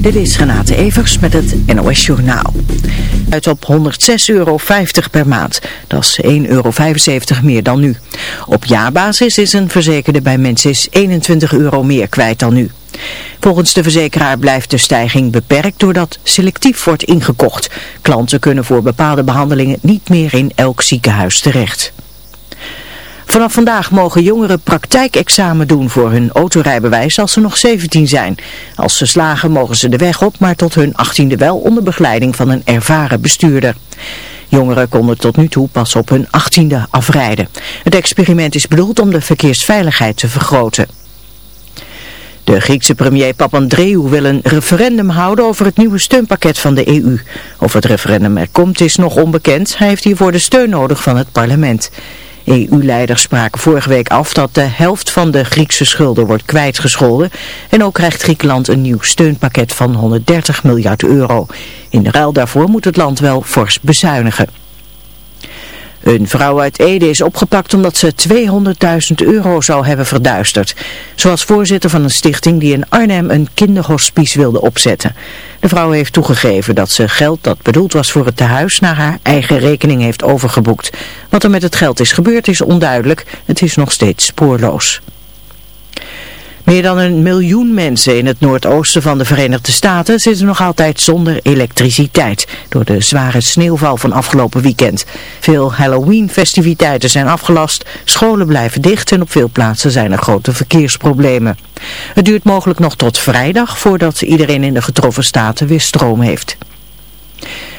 Dit is Renate Evers met het NOS Journaal. Uit op 106,50 euro per maand. Dat is 1,75 euro meer dan nu. Op jaarbasis is een verzekerde bij Mensis 21 euro meer kwijt dan nu. Volgens de verzekeraar blijft de stijging beperkt doordat selectief wordt ingekocht. Klanten kunnen voor bepaalde behandelingen niet meer in elk ziekenhuis terecht. Vanaf vandaag mogen jongeren praktijkexamen doen voor hun autorijbewijs als ze nog 17 zijn. Als ze slagen mogen ze de weg op, maar tot hun 18e wel onder begeleiding van een ervaren bestuurder. Jongeren konden tot nu toe pas op hun 18e afrijden. Het experiment is bedoeld om de verkeersveiligheid te vergroten. De Griekse premier Papandreou wil een referendum houden over het nieuwe steunpakket van de EU. Of het referendum er komt is nog onbekend. Hij heeft hiervoor de steun nodig van het parlement. EU-leiders spraken vorige week af dat de helft van de Griekse schulden wordt kwijtgescholden. En ook krijgt Griekenland een nieuw steunpakket van 130 miljard euro. In ruil daarvoor moet het land wel fors bezuinigen. Een vrouw uit Ede is opgepakt omdat ze 200.000 euro zou hebben verduisterd. Zoals voorzitter van een stichting die in Arnhem een kinderhospice wilde opzetten. De vrouw heeft toegegeven dat ze geld dat bedoeld was voor het tehuis naar haar eigen rekening heeft overgeboekt. Wat er met het geld is gebeurd is onduidelijk. Het is nog steeds spoorloos. Meer dan een miljoen mensen in het noordoosten van de Verenigde Staten zitten nog altijd zonder elektriciteit door de zware sneeuwval van afgelopen weekend. Veel Halloween-festiviteiten zijn afgelast, scholen blijven dicht en op veel plaatsen zijn er grote verkeersproblemen. Het duurt mogelijk nog tot vrijdag voordat iedereen in de getroffen staten weer stroom heeft.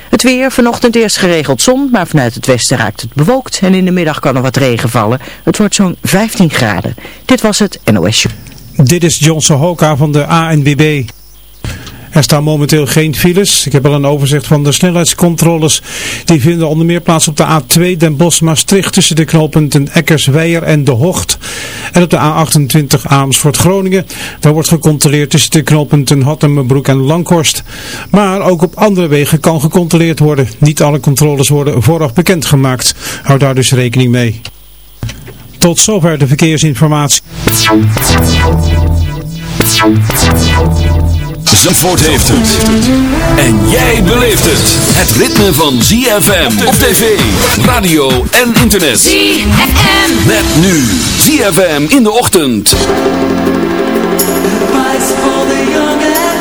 Het weer, vanochtend eerst geregeld zon, maar vanuit het westen raakt het bewolkt en in de middag kan er wat regen vallen. Het wordt zo'n 15 graden. Dit was het NOS dit is John Sohoka van de ANWB. Er staan momenteel geen files. Ik heb al een overzicht van de snelheidscontroles. Die vinden onder meer plaats op de A2 Den Bosch-Maastricht tussen de knooppunten Eckersweijer en De Hocht. En op de A28 Amersfoort-Groningen. Daar wordt gecontroleerd tussen de knooppunten Hattemenbroek en Langhorst. Maar ook op andere wegen kan gecontroleerd worden. Niet alle controles worden vooraf bekendgemaakt. Hou daar dus rekening mee. Tot zover de verkeersinformatie. Zandvoort heeft het. En jij beleeft het. Het ritme van ZFM op tv, radio en internet. ZFM. Met nu ZFM in de ochtend. my shadow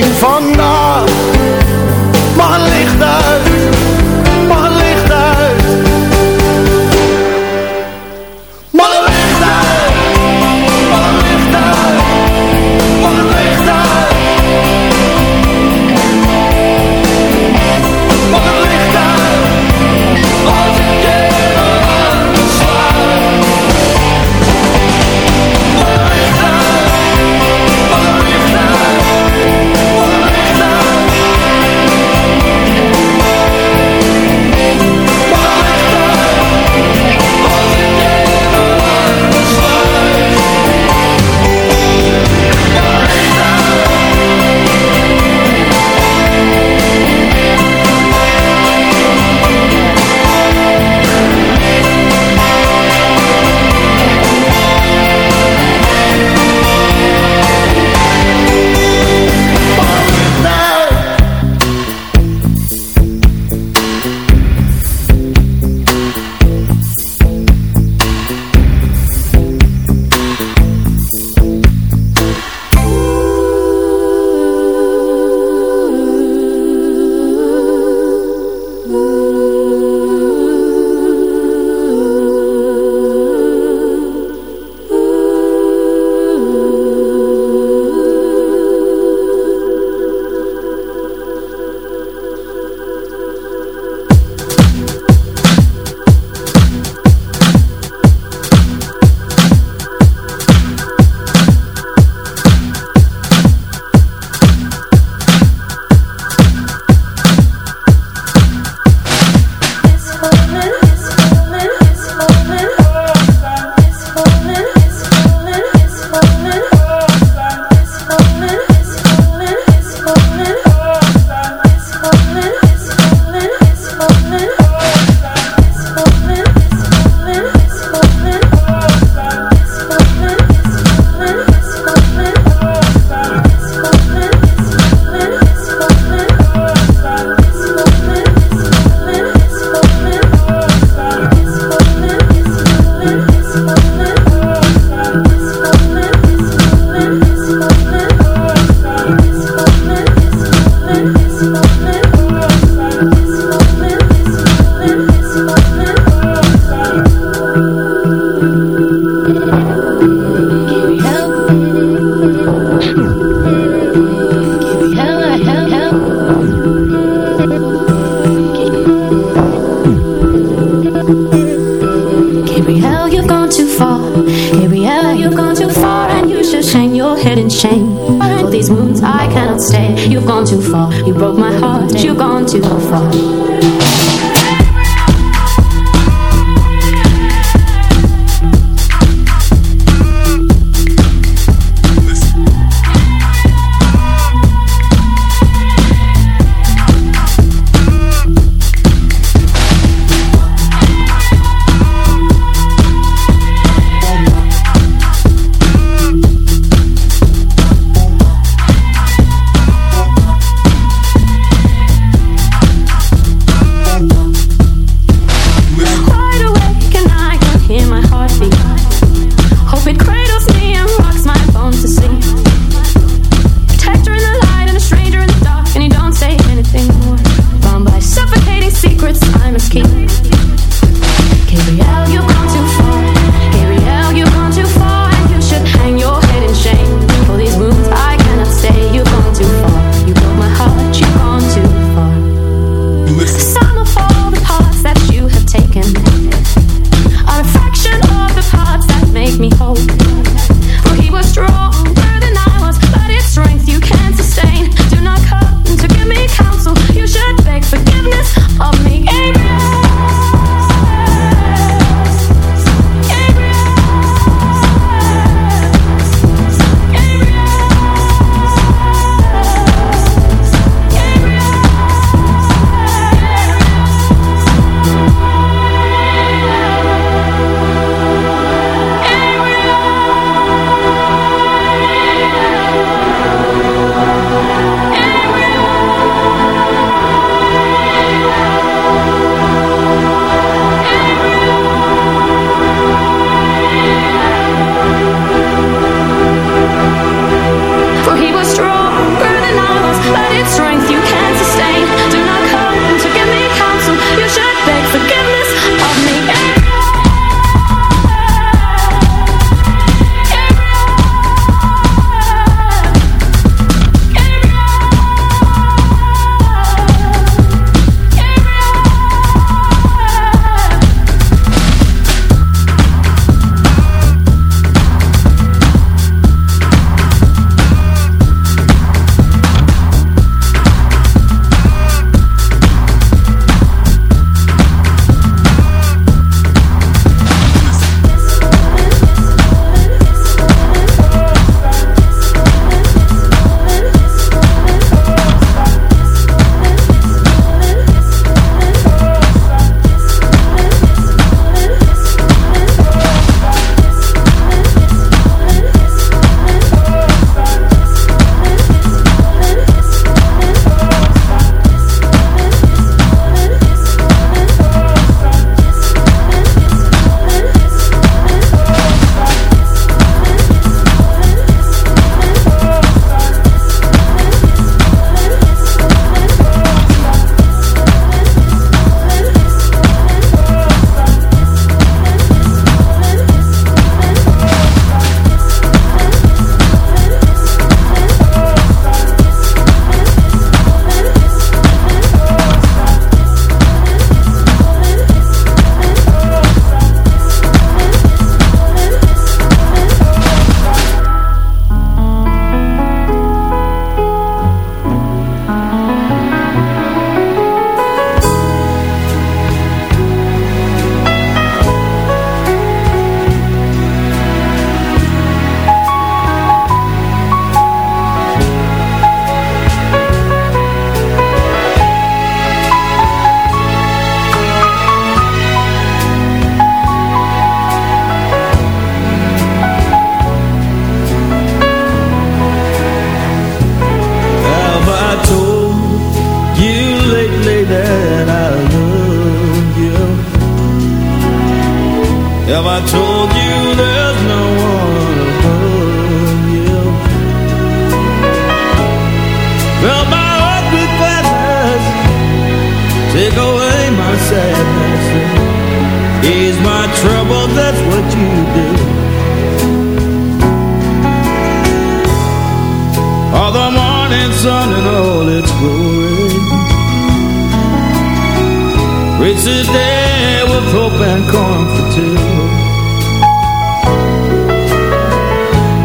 It's a day with hope and comfort too.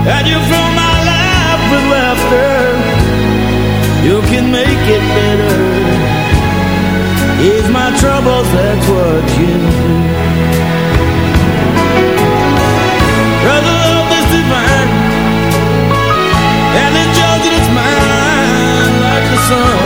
And you fill my life with laughter. You can make it better. Ease my troubles, that's what you do. Brother, love is divine And the judge is mine like the sun.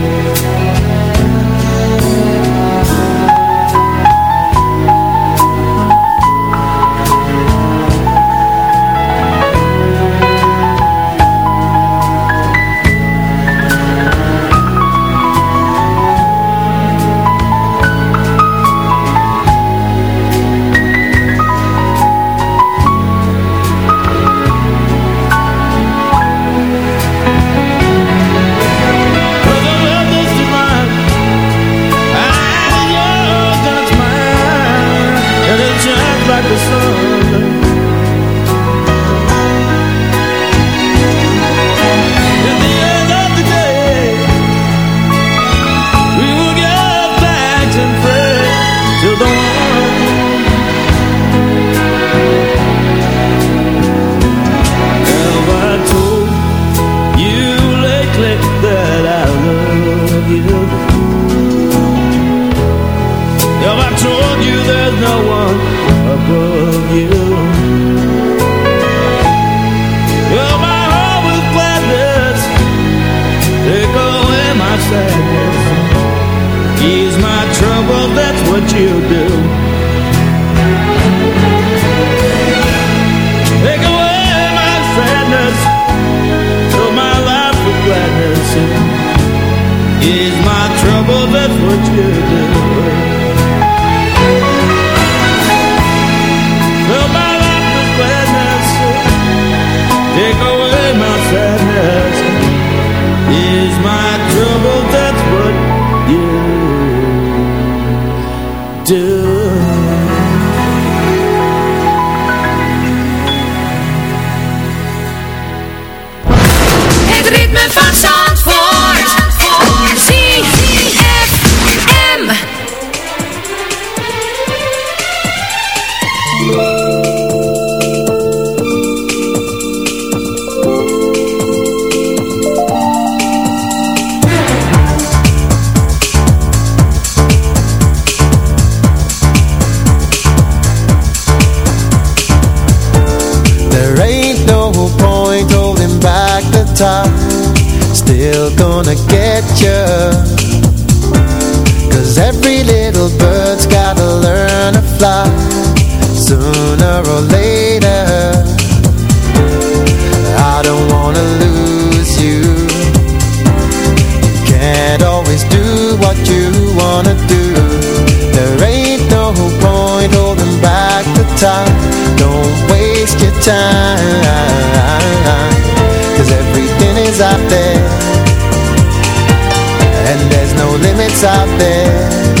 Sooner or later I don't wanna lose you. Can't always do what you wanna do. There ain't no point holding back the Don't waste your everything is out there. And there's no limits out there.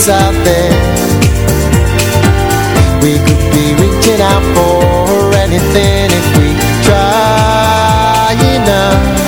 what's out there. We could be reaching out for anything if we try enough.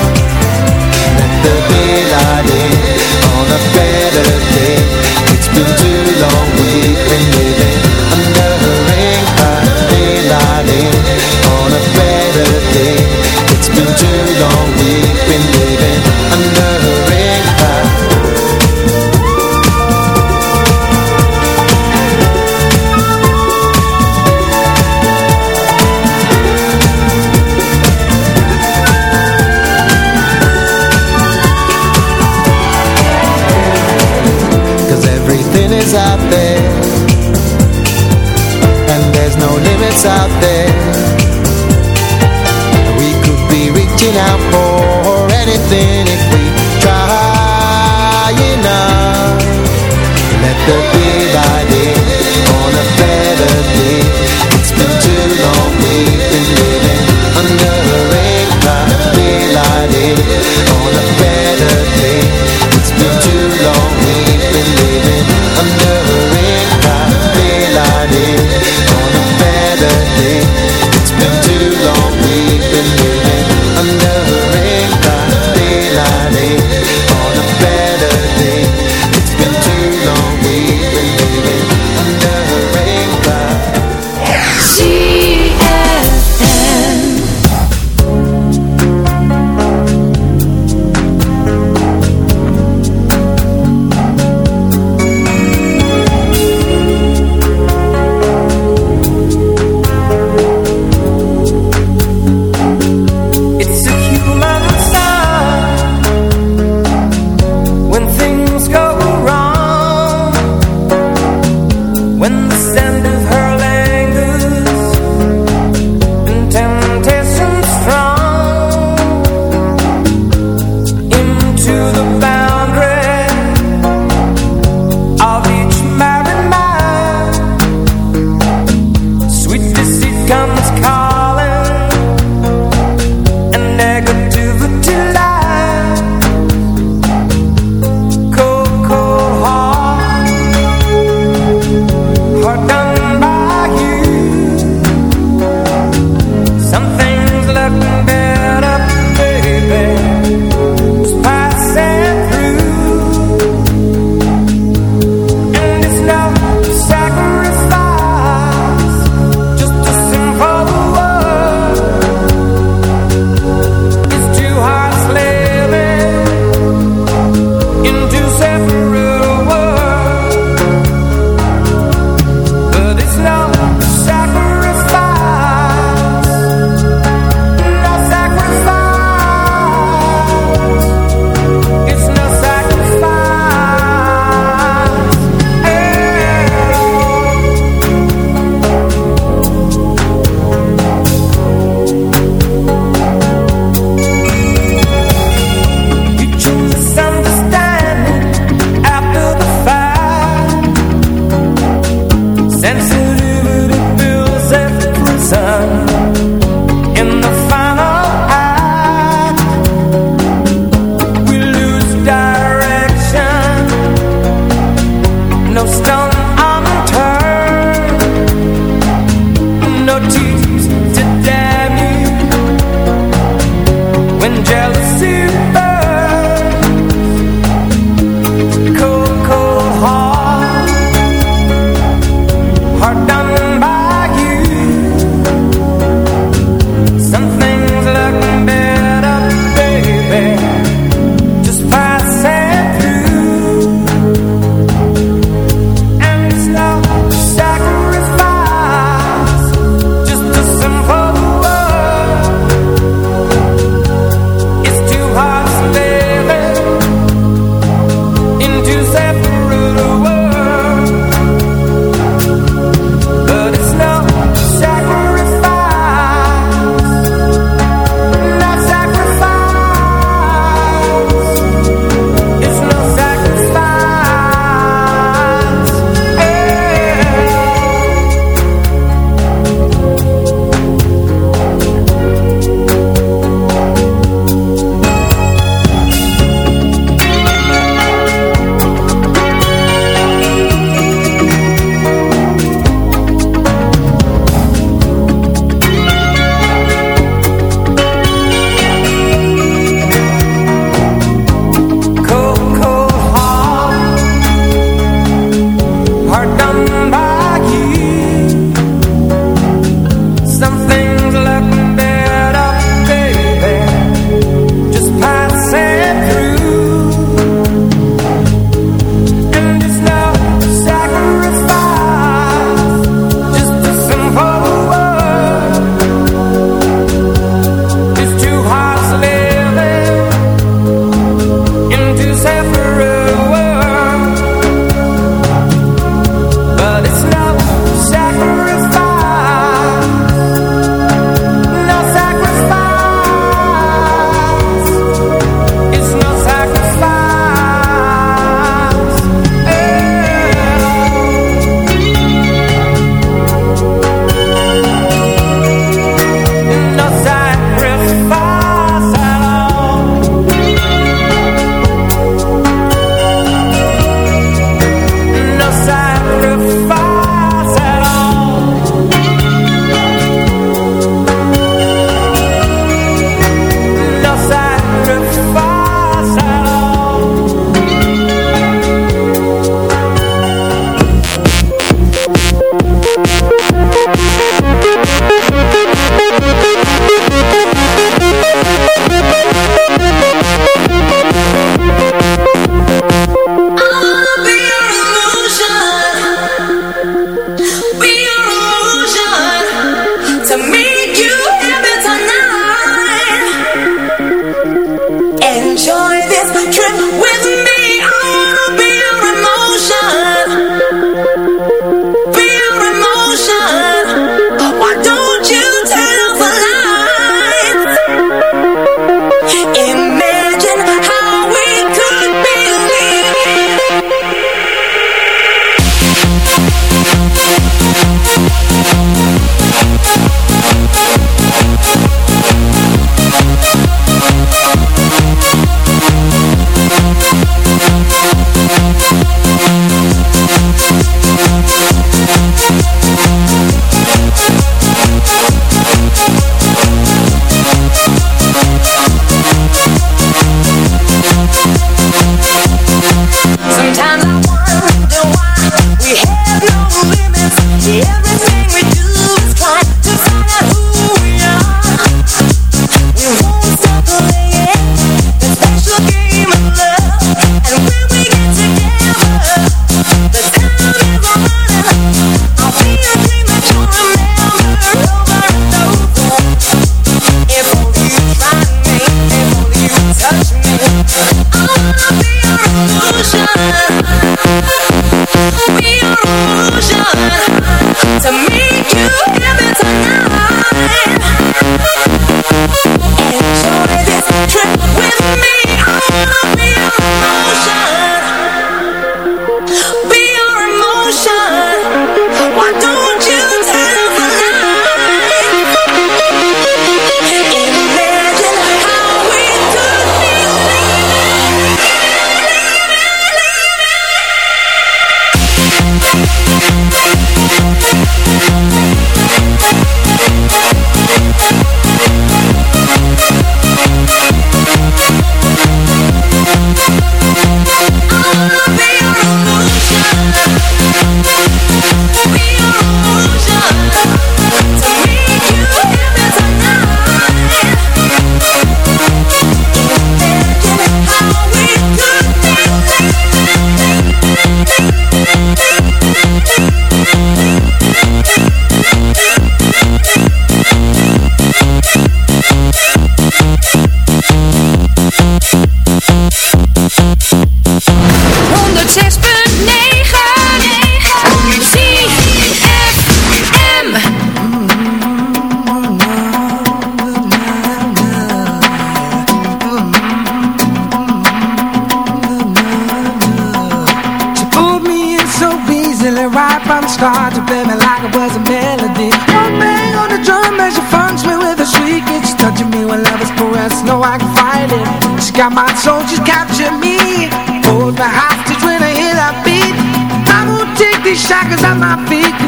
shackles at my feet.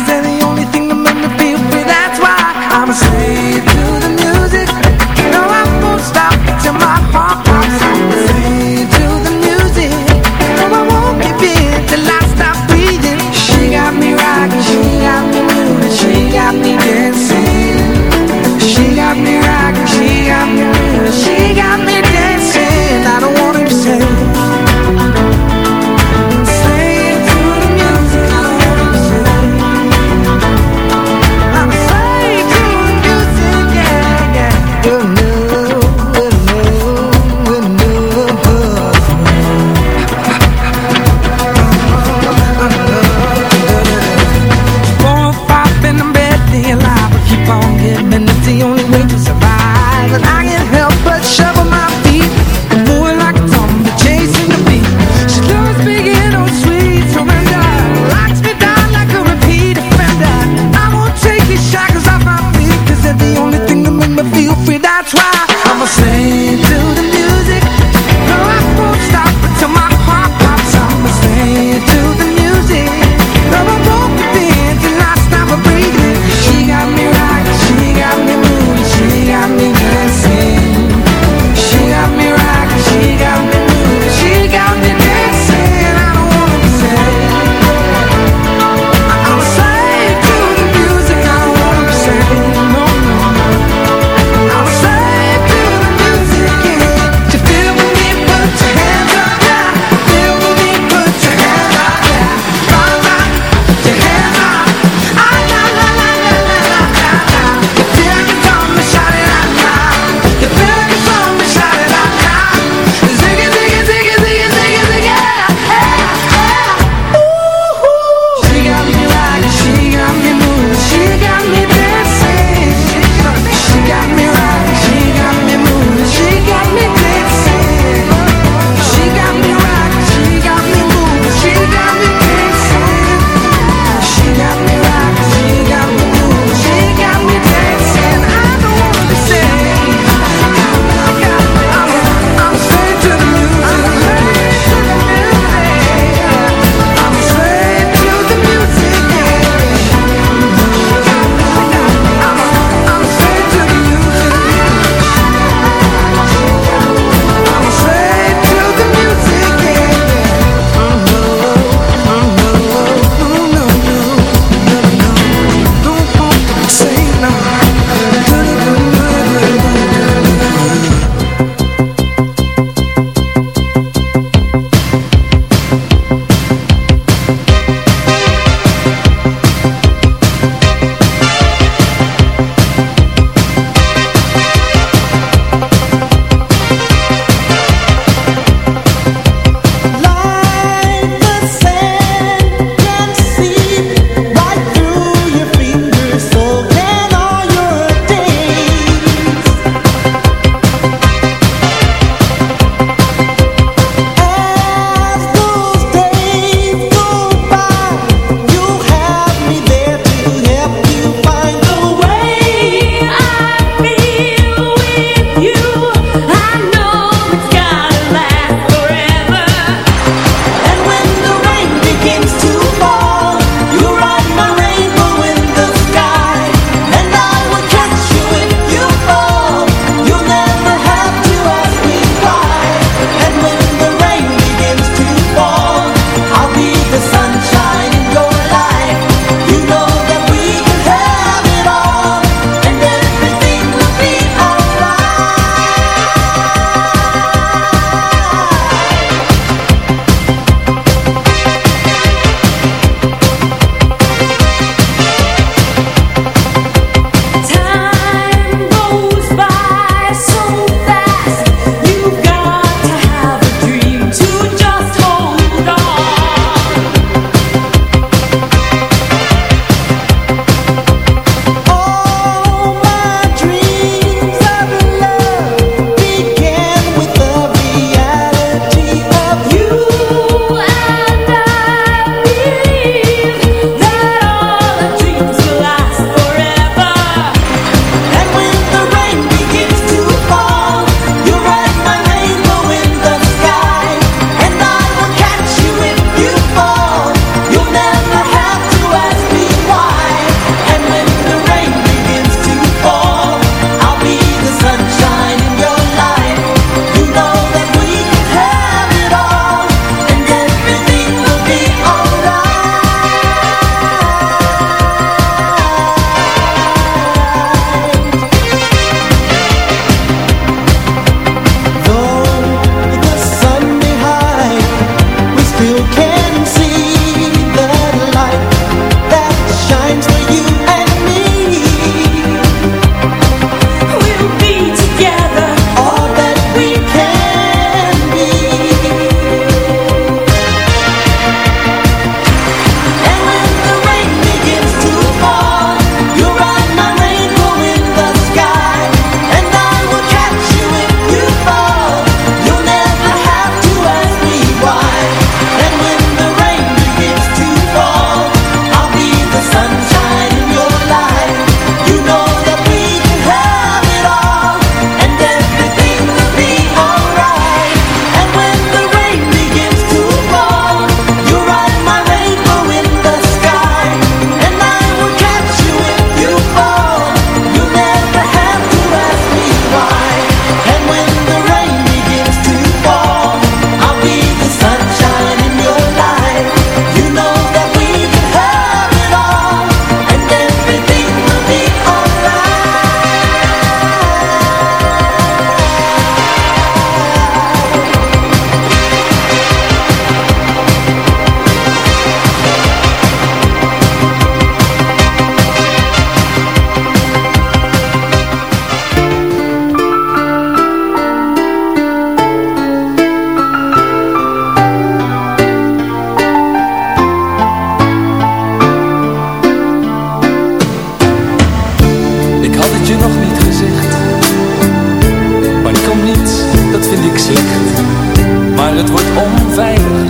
Maar het wordt onveilig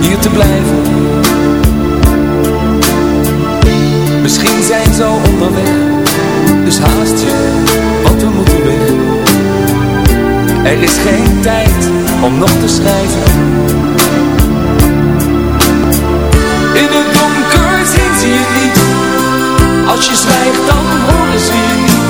Hier te blijven. Misschien zijn ze onderweg Dus haast je, want we moeten weg. Er is geen tijd om nog te schrijven. In het donker zien ze je niet. Als je zwijgt dan horen ze je niet